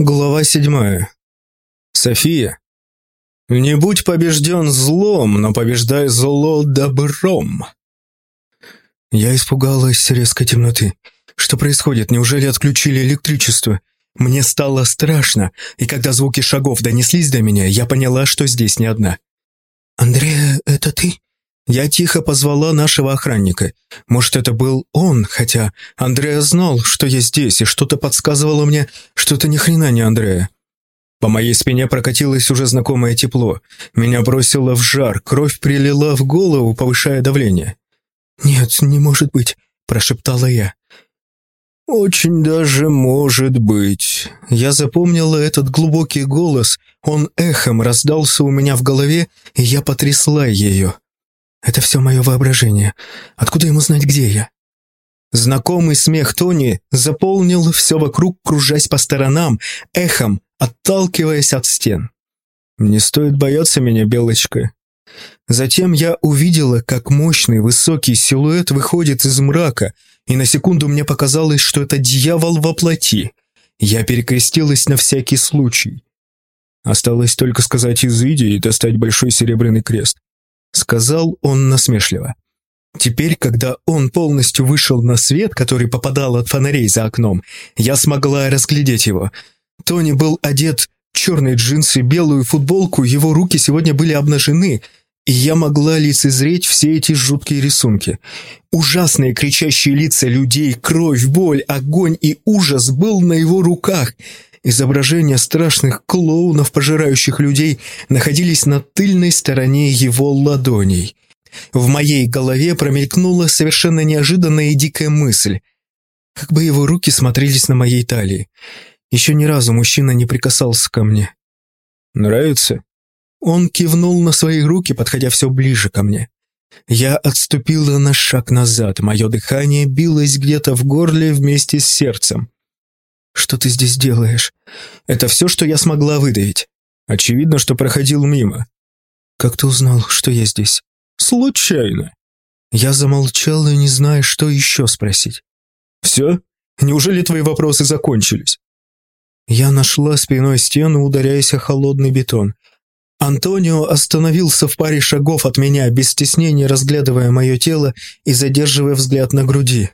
Глава седьмая. София. Не будь побежден злом, но побеждай зло добром. Я испугалась резкой темноты. Что происходит? Неужели отключили электричество? Мне стало страшно, и когда звуки шагов донеслись до меня, я поняла, что здесь не одна. «Андрея, это ты?» Я тихо позвала нашего охранника. Может, это был он, хотя Андрея знал, что я здесь, и что-то подсказывало мне, что это ни хрена не Андрея. По моей спине прокатилось уже знакомое тепло. Меня бросило в жар, кровь прилила в голову, повышая давление. «Нет, не может быть», – прошептала я. «Очень даже может быть». Я запомнила этот глубокий голос, он эхом раздался у меня в голове, и я потрясла ее. Это все мое воображение. Откуда ему знать, где я? Знакомый смех Тони заполнил все вокруг, кружась по сторонам, эхом, отталкиваясь от стен. «Не стоит бояться меня, Белочка». Затем я увидела, как мощный высокий силуэт выходит из мрака, и на секунду мне показалось, что это дьявол во плоти. Я перекрестилась на всякий случай. Осталось только сказать «извиди» и достать большой серебряный крест сказал он насмешливо. Теперь, когда он полностью вышел на свет, который попадал от фонарей за окном, я смогла разглядеть его. Тони был одет в черные джинсы, белую футболку, его руки сегодня были обнажены, и я могла лицезреть все эти жуткие рисунки. Ужасные кричащие лица людей, кровь, боль, огонь и ужас был на его руках — Изображения страшных клоунов, пожирающих людей, находились на тыльной стороне его ладоней. В моей голове промелькнула совершенно неожиданная и дикая мысль. Как бы его руки смотрелись на моей талии. Еще ни разу мужчина не прикасался ко мне. «Нравится?» Он кивнул на свои руки, подходя все ближе ко мне. Я отступила на шаг назад, мое дыхание билось где-то в горле вместе с сердцем. «Что ты здесь делаешь?» «Это все, что я смогла выдавить. Очевидно, что проходил мимо». «Как ты узнал, что я здесь?» «Случайно». Я замолчала, не зная, что еще спросить. «Все? Неужели твои вопросы закончились?» Я нашла спиной стену, ударяясь о холодный бетон. Антонио остановился в паре шагов от меня, без стеснения разглядывая мое тело и задерживая взгляд на груди.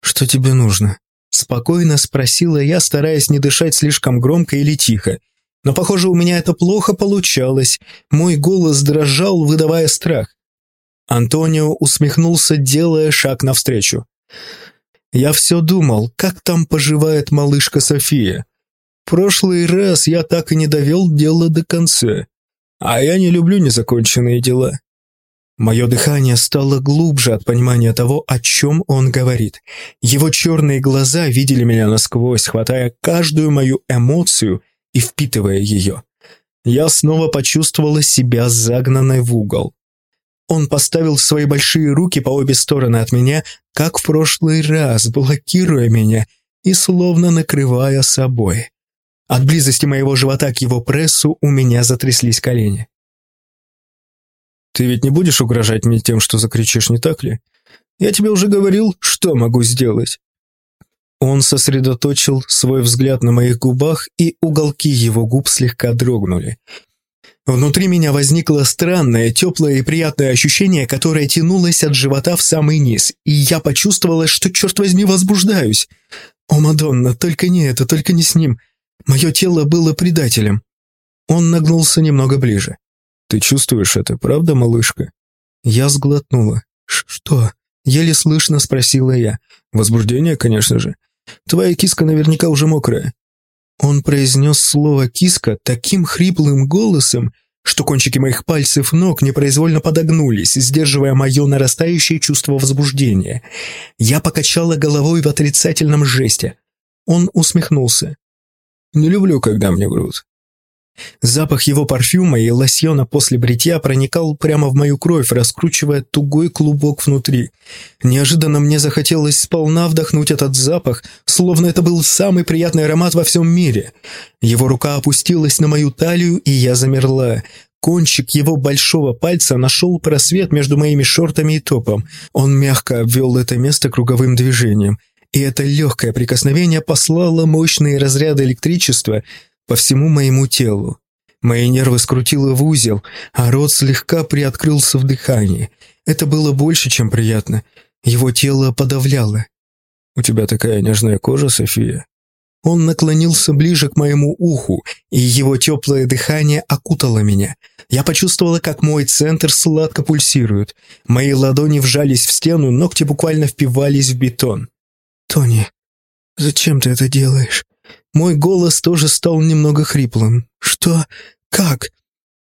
«Что тебе нужно?» Спокойно спросила я, стараясь не дышать слишком громко или тихо. Но, похоже, у меня это плохо получалось. Мой голос дрожал, выдавая страх. Антонио усмехнулся, делая шаг навстречу. Я все думал, как там поживает малышка София. прошлый раз я так и не довел дело до конца. А я не люблю незаконченные дела. Мое дыхание стало глубже от понимания того, о чем он говорит. Его черные глаза видели меня насквозь, хватая каждую мою эмоцию и впитывая ее. Я снова почувствовала себя загнанной в угол. Он поставил свои большие руки по обе стороны от меня, как в прошлый раз, блокируя меня и словно накрывая собой. От близости моего живота к его прессу у меня затряслись колени. Ты ведь не будешь угрожать мне тем, что закричишь, не так ли? Я тебе уже говорил, что могу сделать». Он сосредоточил свой взгляд на моих губах, и уголки его губ слегка дрогнули. Внутри меня возникло странное, теплое и приятное ощущение, которое тянулось от живота в самый низ, и я почувствовала, что, черт возьми, возбуждаюсь. О, Мадонна, только не это, только не с ним. Мое тело было предателем. Он нагнулся немного ближе. Ты чувствуешь это, правда, малышка?» Я сглотнула. «Что?» Еле слышно спросила я. «Возбуждение, конечно же. Твоя киска наверняка уже мокрая». Он произнес слово «киска» таким хриплым голосом, что кончики моих пальцев ног непроизвольно подогнулись, сдерживая мое нарастающее чувство возбуждения. Я покачала головой в отрицательном жесте. Он усмехнулся. «Не люблю, когда мне врут. Запах его парфюма и лосьона после бритья проникал прямо в мою кровь, раскручивая тугой клубок внутри. Неожиданно мне захотелось сполна вдохнуть этот запах, словно это был самый приятный аромат во всем мире. Его рука опустилась на мою талию, и я замерла. Кончик его большого пальца нашел просвет между моими шортами и топом. Он мягко обвел это место круговым движением. и это легкое прикосновение послало мощные разряды электричества по всему моему телу. Мои нервы скрутило в узел, а рот слегка приоткрылся в дыхании. Это было больше, чем приятно. Его тело подавляло. «У тебя такая нежная кожа, София». Он наклонился ближе к моему уху, и его теплое дыхание окутало меня. Я почувствовала, как мой центр сладко пульсирует. Мои ладони вжались в стену, ногти буквально впивались в бетон. «Тони, зачем ты это делаешь?» Мой голос тоже стал немного хриплым. «Что? Как?»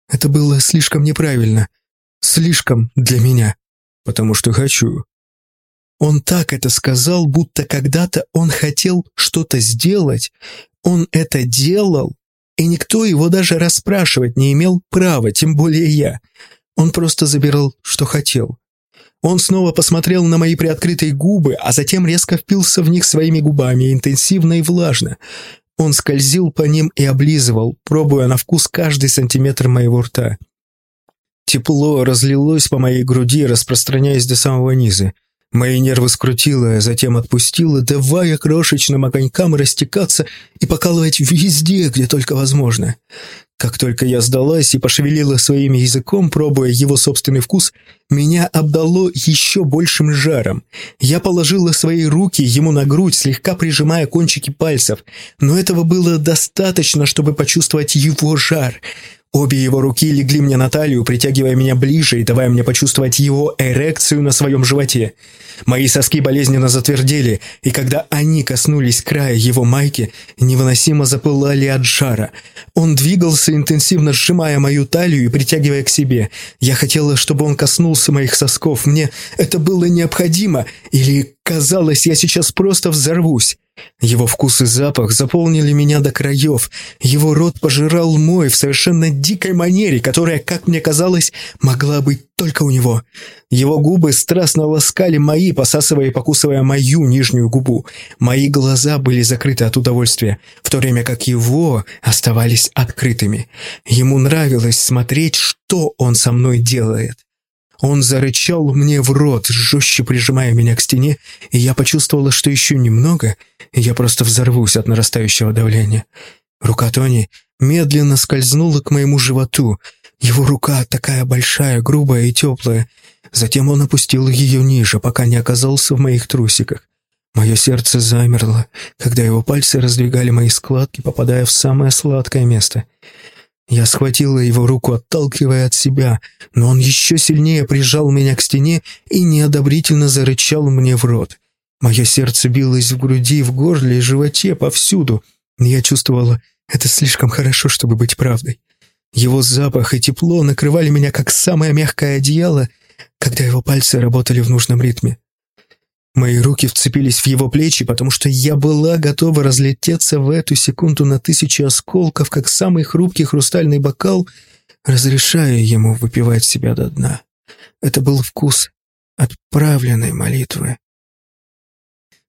Это было слишком неправильно. Слишком для меня. Потому что хочу. Он так это сказал, будто когда-то он хотел что-то сделать. Он это делал, и никто его даже расспрашивать не имел права, тем более я. Он просто забирал, что хотел. Он снова посмотрел на мои приоткрытые губы, а затем резко впился в них своими губами, интенсивно и влажно. Он скользил по ним и облизывал, пробуя на вкус каждый сантиметр моего рта. Тепло разлилось по моей груди, распространяясь до самого низа. Мои нервы скрутило, а затем отпустило, давая крошечным огонькам растекаться и покалывать везде, где только возможно. Как только я сдалась и пошевелила своим языком, пробуя его собственный вкус, меня обдало еще большим жаром. Я положила свои руки ему на грудь, слегка прижимая кончики пальцев, но этого было достаточно, чтобы почувствовать его жар. Обе его руки легли мне на талию, притягивая меня ближе и давая мне почувствовать его эрекцию на своем животе. Мои соски болезненно затвердели, и когда они коснулись края его майки, невыносимо запылали от жара. Он двигался, интенсивно сжимая мою талию и притягивая к себе. Я хотела, чтобы он коснулся моих сосков. Мне это было необходимо, или казалось, я сейчас просто взорвусь. Его вкус и запах заполнили меня до краев. Его рот пожирал мой в совершенно дикой манере, которая, как мне казалось, могла быть только у него. Его губы страстно ласкали мои, посасывая и покусывая мою нижнюю губу. Мои глаза были закрыты от удовольствия, в то время как его оставались открытыми. Ему нравилось смотреть, что он со мной делает. Он зарычал мне в рот, жестче прижимая меня к стене, и я почувствовала, что еще немного, и я просто взорвусь от нарастающего давления. Рука Тони медленно скользнула к моему животу. Его рука такая большая, грубая и теплая. Затем он опустил ее ниже, пока не оказался в моих трусиках. Мое сердце замерло, когда его пальцы раздвигали мои складки, попадая в самое сладкое место — я схватила его руку, отталкивая от себя, но он еще сильнее прижал меня к стене и неодобрительно зарычал мне в рот. Мое сердце билось в груди, в горле и животе, повсюду. Я чувствовала, это слишком хорошо, чтобы быть правдой. Его запах и тепло накрывали меня, как самое мягкое одеяло, когда его пальцы работали в нужном ритме. Мои руки вцепились в его плечи, потому что я была готова разлететься в эту секунду на тысячи осколков, как самый хрупкий хрустальный бокал, разрешая ему выпивать себя до дна. Это был вкус отправленной молитвы.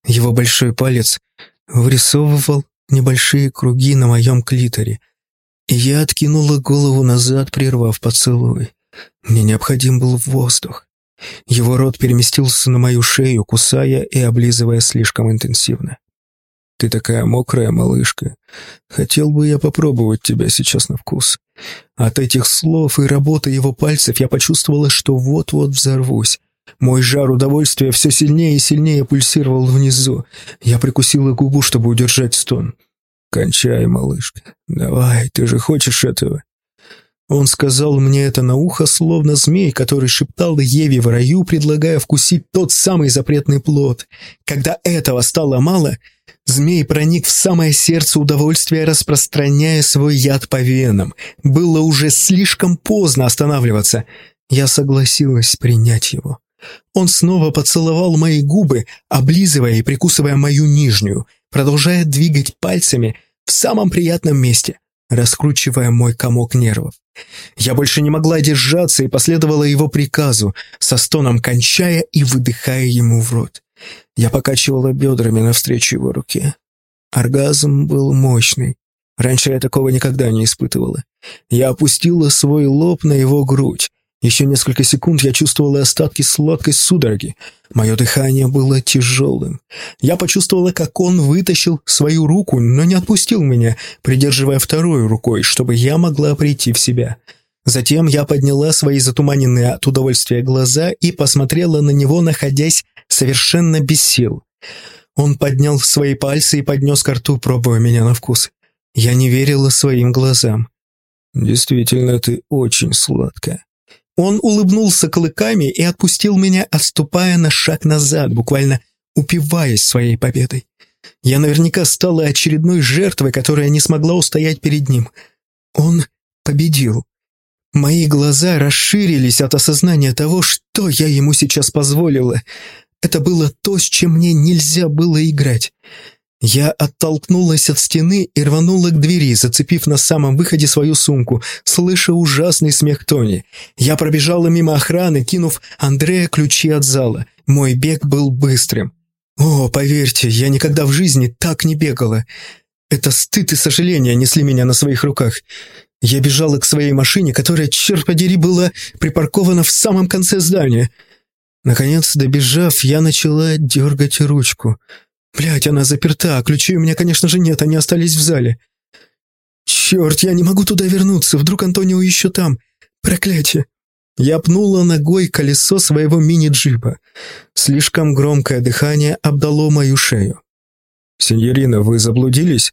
Его большой палец вырисовывал небольшие круги на моем клиторе, и я откинула голову назад, прервав поцелуй. Мне необходим был воздух. Его рот переместился на мою шею, кусая и облизывая слишком интенсивно. «Ты такая мокрая, малышка. Хотел бы я попробовать тебя сейчас на вкус». От этих слов и работы его пальцев я почувствовала, что вот-вот взорвусь. Мой жар удовольствия все сильнее и сильнее пульсировал внизу. Я прикусила губу, чтобы удержать стон. «Кончай, малышка. Давай, ты же хочешь этого?» Он сказал мне это на ухо, словно змей, который шептал Еве в раю, предлагая вкусить тот самый запретный плод. Когда этого стало мало, змей проник в самое сердце удовольствия, распространяя свой яд по венам. Было уже слишком поздно останавливаться. Я согласилась принять его. Он снова поцеловал мои губы, облизывая и прикусывая мою нижнюю, продолжая двигать пальцами в самом приятном месте — раскручивая мой комок нервов. Я больше не могла держаться и последовала его приказу, со стоном кончая и выдыхая ему в рот. Я покачивала бедрами навстречу его руке. Оргазм был мощный. Раньше я такого никогда не испытывала. Я опустила свой лоб на его грудь. Еще несколько секунд я чувствовала остатки сладкой судороги. Мое дыхание было тяжелым. Я почувствовала, как он вытащил свою руку, но не отпустил меня, придерживая второй рукой, чтобы я могла прийти в себя. Затем я подняла свои затуманенные от удовольствия глаза и посмотрела на него, находясь совершенно без сил. Он поднял свои пальцы и поднес ко рту, пробуя меня на вкус. Я не верила своим глазам. «Действительно, ты очень сладкая». Он улыбнулся клыками и отпустил меня, отступая на шаг назад, буквально упиваясь своей победой. Я наверняка стала очередной жертвой, которая не смогла устоять перед ним. Он победил. Мои глаза расширились от осознания того, что я ему сейчас позволила. Это было то, с чем мне нельзя было играть. Я оттолкнулась от стены и рванула к двери, зацепив на самом выходе свою сумку, слыша ужасный смех Тони. Я пробежала мимо охраны, кинув Андрея ключи от зала. Мой бег был быстрым. О, поверьте, я никогда в жизни так не бегала. Это стыд и сожаление несли меня на своих руках. Я бежала к своей машине, которая, черт подери, была припаркована в самом конце здания. Наконец, добежав, я начала дергать ручку. Блядь, она заперта, а ключей у меня, конечно же, нет, они остались в зале. Черт, я не могу туда вернуться, вдруг Антонио еще там. Проклятие. Я пнула ногой колесо своего мини-джипа. Слишком громкое дыхание обдало мою шею. «Синьорина, вы заблудились?»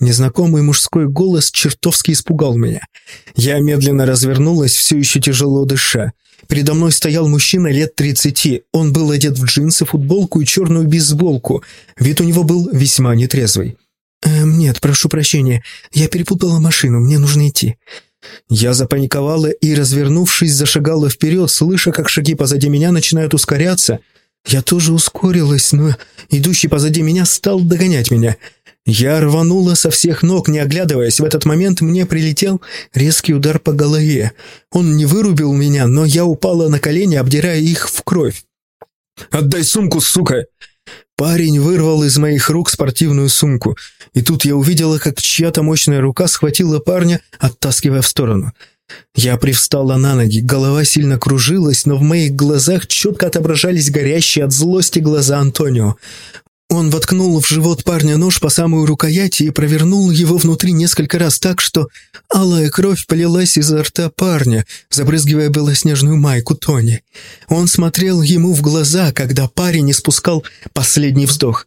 Незнакомый мужской голос чертовски испугал меня. Я медленно развернулась, все еще тяжело дыша. Передо мной стоял мужчина лет тридцати. Он был одет в джинсы, футболку и черную бейсболку. Вид у него был весьма нетрезвый. «Эм, нет, прошу прощения. Я перепутала машину, мне нужно идти». Я запаниковала и, развернувшись, зашагала вперед, слыша, как шаги позади меня начинают ускоряться. Я тоже ускорилась, но идущий позади меня стал догонять меня. Я рванула со всех ног, не оглядываясь. В этот момент мне прилетел резкий удар по голове. Он не вырубил меня, но я упала на колени, обдирая их в кровь. «Отдай сумку, сука!» Парень вырвал из моих рук спортивную сумку, и тут я увидела, как чья-то мощная рука схватила парня, оттаскивая в сторону. Я привстала на ноги, голова сильно кружилась, но в моих глазах четко отображались горящие от злости глаза Антонио. Он воткнул в живот парня нож по самую рукоять и провернул его внутри несколько раз так, что алая кровь полилась изо рта парня, забрызгивая белоснежную майку Тони. Он смотрел ему в глаза, когда парень испускал последний вздох.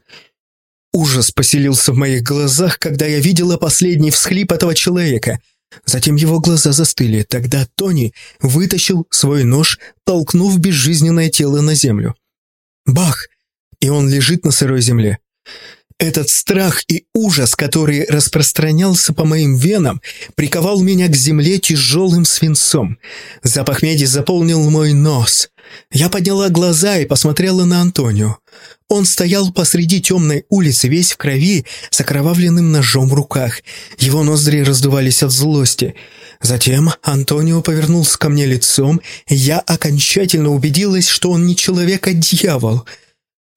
Ужас поселился в моих глазах, когда я видела последний всхлип этого человека. Затем его глаза застыли. Тогда Тони вытащил свой нож, толкнув безжизненное тело на землю. Бах! И он лежит на сырой земле. Этот страх и ужас, который распространялся по моим венам, приковал меня к земле тяжелым свинцом. Запах меди заполнил мой нос. Я подняла глаза и посмотрела на Антонио. Он стоял посреди темной улицы, весь в крови, с окровавленным ножом в руках. Его ноздри раздувались от злости. Затем Антонио повернулся ко мне лицом, и я окончательно убедилась, что он не человек, а дьявол —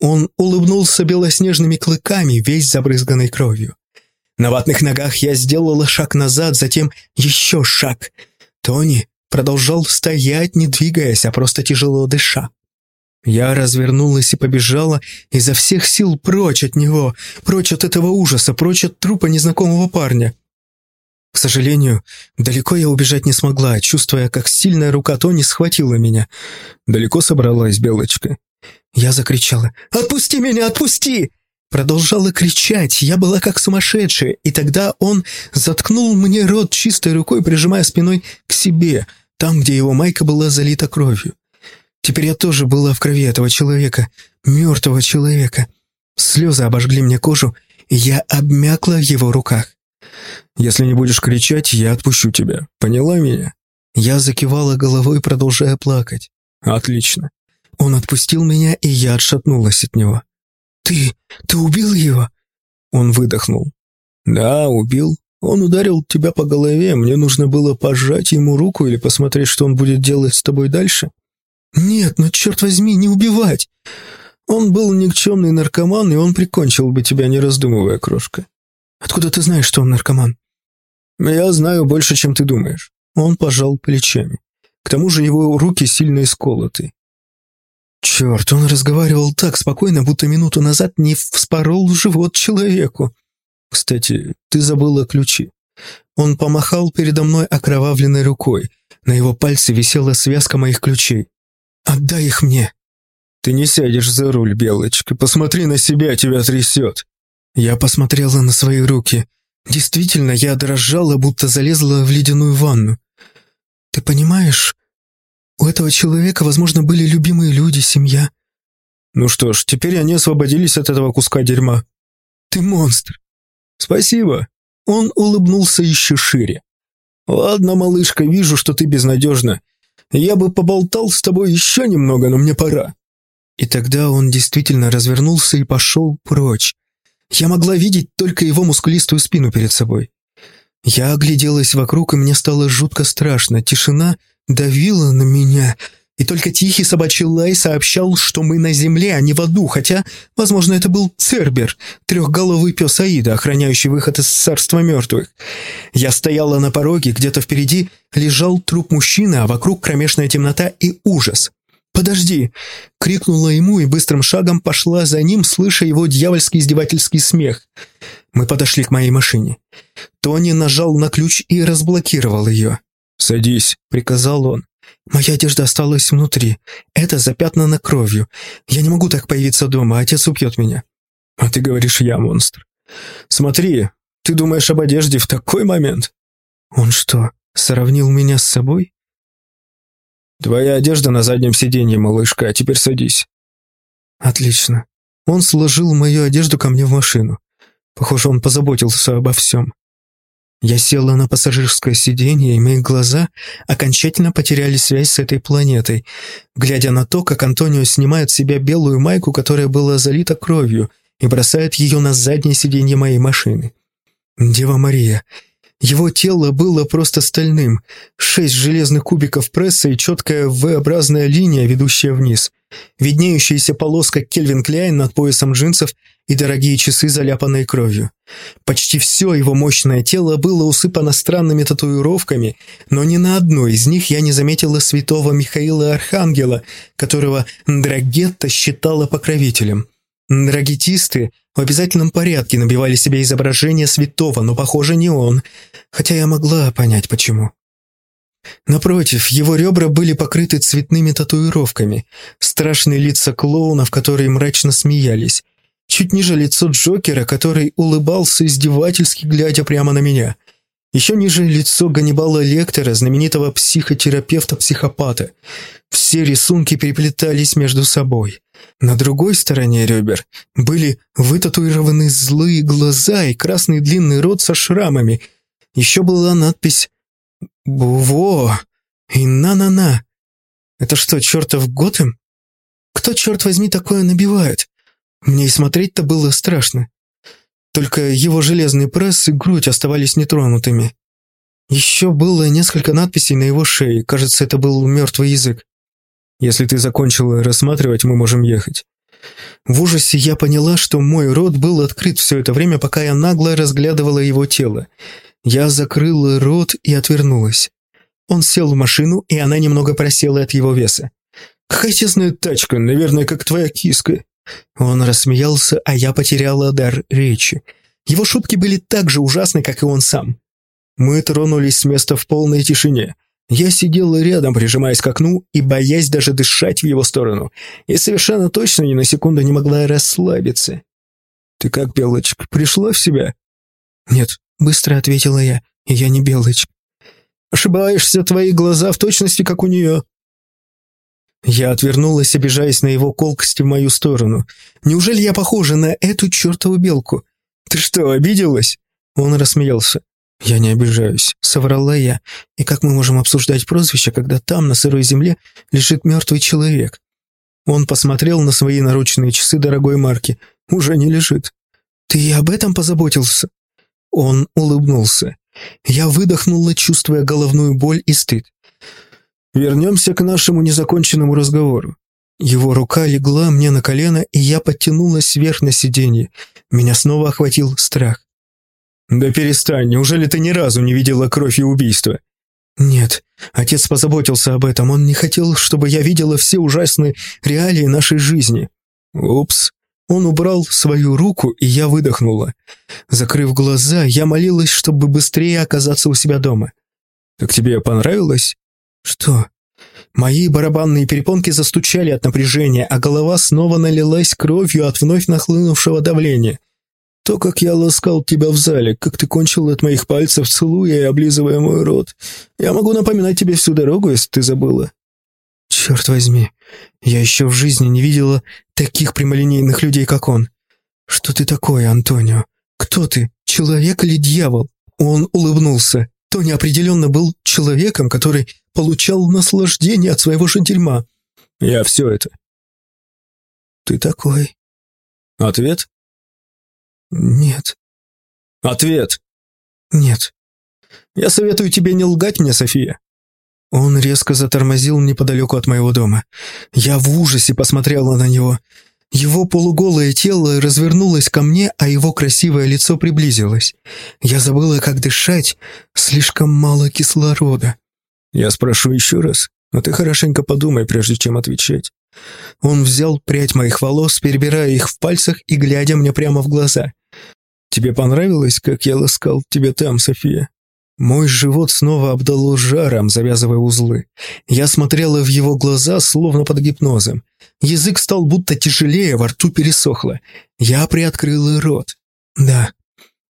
он улыбнулся белоснежными клыками, весь забрызганной кровью. На ватных ногах я сделала шаг назад, затем еще шаг. Тони продолжал стоять, не двигаясь, а просто тяжело дыша. Я развернулась и побежала изо всех сил прочь от него, прочь от этого ужаса, прочь от трупа незнакомого парня. К сожалению, далеко я убежать не смогла, чувствуя, как сильная рука Тони схватила меня. Далеко собралась Белочка. Я закричала «Отпусти меня, отпусти!» Продолжала кричать, я была как сумасшедшая, и тогда он заткнул мне рот чистой рукой, прижимая спиной к себе, там, где его майка была залита кровью. Теперь я тоже была в крови этого человека, мертвого человека. Слезы обожгли мне кожу, и я обмякла в его руках. «Если не будешь кричать, я отпущу тебя. Поняла меня?» Я закивала головой, продолжая плакать. «Отлично. Он отпустил меня, и я отшатнулась от него. «Ты... ты убил его?» Он выдохнул. «Да, убил. Он ударил тебя по голове. Мне нужно было пожать ему руку или посмотреть, что он будет делать с тобой дальше». «Нет, ну черт возьми, не убивать!» Он был никчемный наркоман, и он прикончил бы тебя, не раздумывая, крошка. Откуда ты знаешь, что он наркоман? Я знаю больше, чем ты думаешь. Он пожал плечами. К тому же его руки сильно исколоты. Черт, он разговаривал так спокойно, будто минуту назад не вспорол живот человеку. Кстати, ты забыла ключи. Он помахал передо мной окровавленной рукой. На его пальце висела связка моих ключей. «Отдай их мне!» «Ты не сядешь за руль, Белочка. Посмотри на себя, тебя трясет!» Я посмотрела на свои руки. Действительно, я дрожала, будто залезла в ледяную ванну. «Ты понимаешь, у этого человека, возможно, были любимые люди, семья». «Ну что ж, теперь они освободились от этого куска дерьма». «Ты монстр!» «Спасибо!» Он улыбнулся еще шире. «Ладно, малышка, вижу, что ты безнадежна. Я бы поболтал с тобой еще немного, но мне пора». И тогда он действительно развернулся и пошел прочь. Я могла видеть только его мускулистую спину перед собой. Я огляделась вокруг, и мне стало жутко страшно. Тишина давила на меня — и только тихий собачий лай сообщал, что мы на земле, а не в аду, хотя, возможно, это был Цербер, трехголовый пес Аида, охраняющий выход из царства мертвых. Я стояла на пороге, где-то впереди лежал труп мужчины, а вокруг кромешная темнота и ужас. «Подожди!» — крикнула ему и быстрым шагом пошла за ним, слыша его дьявольский издевательский смех. Мы подошли к моей машине. Тони нажал на ключ и разблокировал ее. «Садись», — приказал он. Моя одежда осталась внутри. Это запятнано кровью. Я не могу так появиться дома, отец убьет меня. А ты говоришь, я монстр. Смотри, ты думаешь об одежде в такой момент? Он что, сравнил меня с собой? Твоя одежда на заднем сиденье, малышка, а теперь садись. Отлично. Он сложил мою одежду ко мне в машину. Похоже, он позаботился обо всем. Я села на пассажирское сиденье, и мои глаза окончательно потеряли связь с этой планетой, глядя на то, как Антонио снимает с себя белую майку, которая была залита кровью, и бросает ее на заднее сиденье моей машины. Дева Мария. Его тело было просто стальным. Шесть железных кубиков пресса и четкая V-образная линия, ведущая вниз. Виднеющаяся полоска Кельвин Кляйн над поясом джинсов и дорогие часы, заляпанные кровью. Почти все его мощное тело было усыпано странными татуировками, но ни на одной из них я не заметила святого Михаила Архангела, которого Драгетта считала покровителем. Драгетисты в обязательном порядке набивали себе изображение святого, но, похоже, не он, хотя я могла понять, почему. Напротив, его ребра были покрыты цветными татуировками, страшные лица клоунов, которые мрачно смеялись, Чуть ниже лицо Джокера, который улыбался издевательски, глядя прямо на меня. Еще ниже лицо Ганнибала Лектора, знаменитого психотерапевта-психопата. Все рисунки переплетались между собой. На другой стороне ребер были вытатуированы злые глаза и красный длинный рот со шрамами. Еще была надпись «Во» и «На-на-на». Это что, чертов Готэм? Кто, черт возьми, такое набивает? Мне и смотреть-то было страшно. Только его железный пресс и грудь оставались нетронутыми. Еще было несколько надписей на его шее. Кажется, это был мертвый язык. Если ты закончила рассматривать, мы можем ехать. В ужасе я поняла, что мой рот был открыт все это время, пока я нагло разглядывала его тело. Я закрыла рот и отвернулась. Он сел в машину, и она немного просела от его веса. «Какая тесная тачка, наверное, как твоя киска». Он рассмеялся, а я потеряла дар речи. Его шутки были так же ужасны, как и он сам. Мы тронулись с места в полной тишине. Я сидела рядом, прижимаясь к окну и боясь даже дышать в его сторону, и совершенно точно ни на секунду не могла расслабиться. «Ты как, Белочка, пришла в себя?» «Нет», — быстро ответила я, — «я не Белочка». «Ошибаешься, твои глаза в точности, как у нее», я отвернулась, обижаясь на его колкости в мою сторону. Неужели я похожа на эту чертову белку? Ты что, обиделась? Он рассмеялся. Я не обижаюсь, соврала я. И как мы можем обсуждать прозвище, когда там, на сырой земле, лежит мертвый человек? Он посмотрел на свои наручные часы дорогой марки. Уже не лежит. Ты об этом позаботился? Он улыбнулся. Я выдохнула, чувствуя головную боль и стыд. Вернемся к нашему незаконченному разговору. Его рука легла мне на колено, и я подтянулась вверх на сиденье. Меня снова охватил страх. «Да перестань, неужели ты ни разу не видела кровь и убийства?» Нет, отец позаботился об этом. Он не хотел, чтобы я видела все ужасные реалии нашей жизни. Упс. Он убрал свою руку, и я выдохнула. Закрыв глаза, я молилась, чтобы быстрее оказаться у себя дома. «Так тебе понравилось?» «Что?» Мои барабанные перепонки застучали от напряжения, а голова снова налилась кровью от вновь нахлынувшего давления. То, как я ласкал тебя в зале, как ты кончил от моих пальцев, целуя и облизывая мой рот. Я могу напоминать тебе всю дорогу, если ты забыла. Черт возьми, я еще в жизни не видела таких прямолинейных людей, как он. Что ты такое, Антонио? Кто ты, человек или дьявол? Он улыбнулся. Тони определенно был человеком, который получал наслаждение от своего дерьма. Я все это. Ты такой. Ответ? Нет. Ответ. Нет. Я советую тебе не лгать мне, София. Он резко затормозил неподалеку от моего дома. Я в ужасе посмотрела на него. Его полуголое тело развернулось ко мне, а его красивое лицо приблизилось. Я забыла, как дышать, слишком мало кислорода. Я спрошу еще раз, но ты хорошенько подумай, прежде чем отвечать. Он взял прядь моих волос, перебирая их в пальцах и глядя мне прямо в глаза. «Тебе понравилось, как я ласкал тебя там, София?» Мой живот снова обдало жаром, завязывая узлы. Я смотрела в его глаза, словно под гипнозом. Язык стал будто тяжелее, во рту пересохло. Я приоткрыла рот. Да.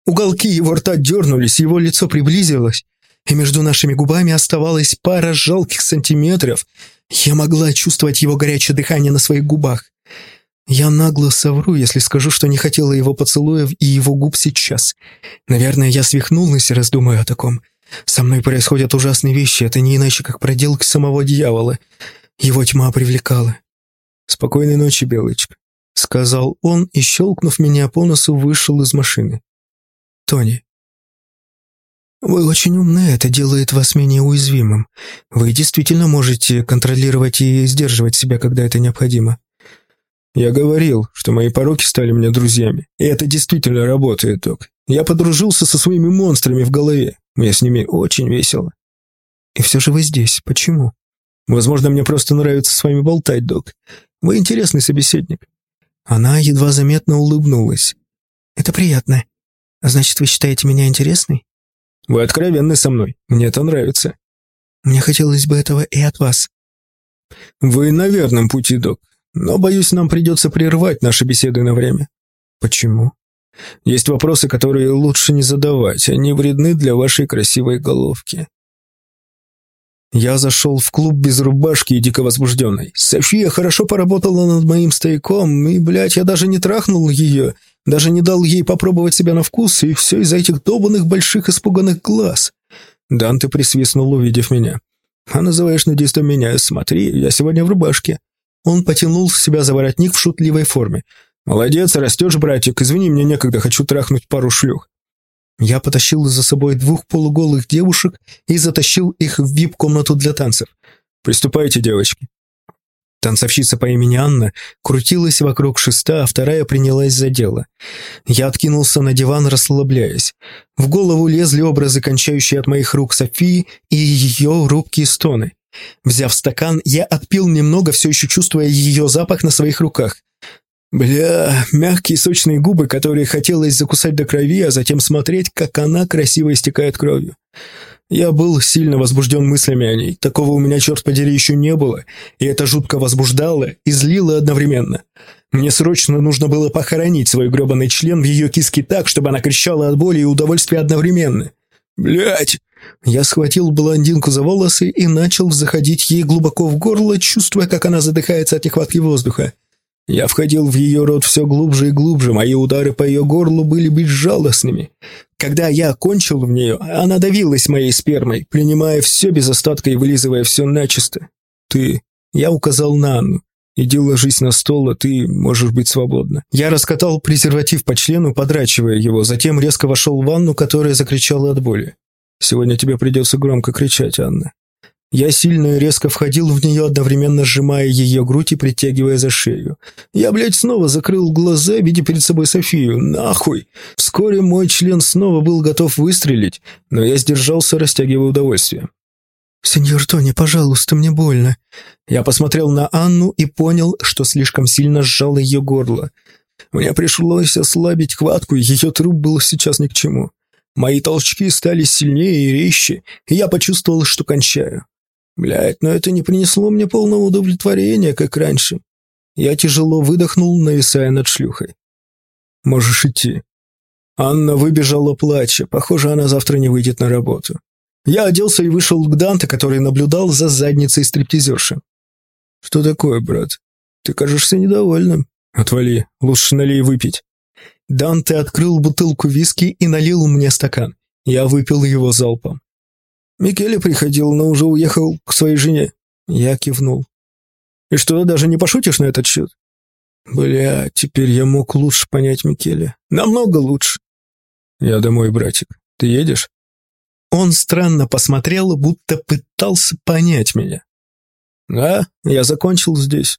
Уголки его рта дернулись, его лицо приблизилось, и между нашими губами оставалась пара жалких сантиметров. Я могла чувствовать его горячее дыхание на своих губах. Я нагло совру, если скажу, что не хотела его поцелуев и его губ сейчас. Наверное, я свихнулась, раздумывая о таком. Со мной происходят ужасные вещи, это не иначе, как проделки самого дьявола. Его тьма привлекала. «Спокойной ночи, Белочка», — сказал он и, щелкнув меня по носу, вышел из машины. «Тони, вы очень умны, это делает вас менее уязвимым. Вы действительно можете контролировать и сдерживать себя, когда это необходимо. Я говорил, что мои пороки стали мне друзьями. И это действительно работает, док. Я подружился со своими монстрами в голове. Мне с ними очень весело. И все же вы здесь. Почему? Возможно, мне просто нравится с вами болтать, док. Вы интересный собеседник. Она едва заметно улыбнулась. Это приятно. Значит, вы считаете меня интересной? Вы откровенны со мной. Мне это нравится. Мне хотелось бы этого и от вас. Вы на верном пути, док. Но, боюсь, нам придется прервать наши беседы на время. Почему? Есть вопросы, которые лучше не задавать, они вредны для вашей красивой головки. Я зашел в клуб без рубашки и дико возбужденный. София хорошо поработала над моим стояком, и, блядь, я даже не трахнул ее, даже не дал ей попробовать себя на вкус, и все из-за этих долбанных больших испуганных глаз. Данте присвистнул, увидев меня. «А называешь нудистом меня? Смотри, я сегодня в рубашке». Он потянул себя за воротник в шутливой форме. «Молодец, растешь, братик. Извини, мне некогда, хочу трахнуть пару шлюх». Я потащил за собой двух полуголых девушек и затащил их в вип-комнату для танцев. «Приступайте, девочки». Танцовщица по имени Анна крутилась вокруг шеста, а вторая принялась за дело. Я откинулся на диван, расслабляясь. В голову лезли образы, кончающие от моих рук Софии и ее рубкие стоны. Взяв стакан, я отпил немного, все еще чувствуя ее запах на своих руках. Бля, мягкие сочные губы, которые хотелось закусать до крови, а затем смотреть, как она красиво истекает кровью. Я был сильно возбужден мыслями о ней. Такого у меня, черт подери, еще не было. И это жутко возбуждало и злило одновременно. Мне срочно нужно было похоронить свой гребаный член в ее киске так, чтобы она кричала от боли и удовольствия одновременно. Блять! Я схватил блондинку за волосы и начал заходить ей глубоко в горло, чувствуя, как она задыхается от нехватки воздуха. Я входил в ее рот все глубже и глубже, мои удары по ее горлу были безжалостными. Когда я кончил в нее, она давилась моей спермой, принимая все без остатка и вылизывая все начисто. «Ты...» Я указал на Анну. «Иди ложись на стол, а ты можешь быть свободна». Я раскатал презерватив по члену, подрачивая его, затем резко вошел в ванну, которая закричала от боли. Сегодня тебе придется громко кричать, Анна. Я сильно и резко входил в нее, одновременно сжимая ее грудь и притягивая за шею. Я, блядь, снова закрыл глаза, видя перед собой Софию. Нахуй! Вскоре мой член снова был готов выстрелить, но я сдержался, растягивая удовольствие. «Сеньор Тони, пожалуйста, мне больно». Я посмотрел на Анну и понял, что слишком сильно сжал ее горло. Мне пришлось ослабить хватку, и ее труп был сейчас ни к чему. Мои толчки стали сильнее и резче, и я почувствовал, что кончаю. Блядь, но это не принесло мне полного удовлетворения, как раньше. Я тяжело выдохнул, нависая над шлюхой. «Можешь идти». Анна выбежала плача. Похоже, она завтра не выйдет на работу. Я оделся и вышел к Данте, который наблюдал за задницей стриптизерши. «Что такое, брат? Ты кажешься недовольным. Отвали, лучше налей выпить». Данте открыл бутылку виски и налил мне стакан. Я выпил его залпом. Микеле приходил, но уже уехал к своей жене. Я кивнул. «И что, даже не пошутишь на этот счет?» «Бля, теперь я мог лучше понять Микеле. Намного лучше». «Я домой, братик. Ты едешь?» Он странно посмотрел, будто пытался понять меня. «Да, я закончил здесь.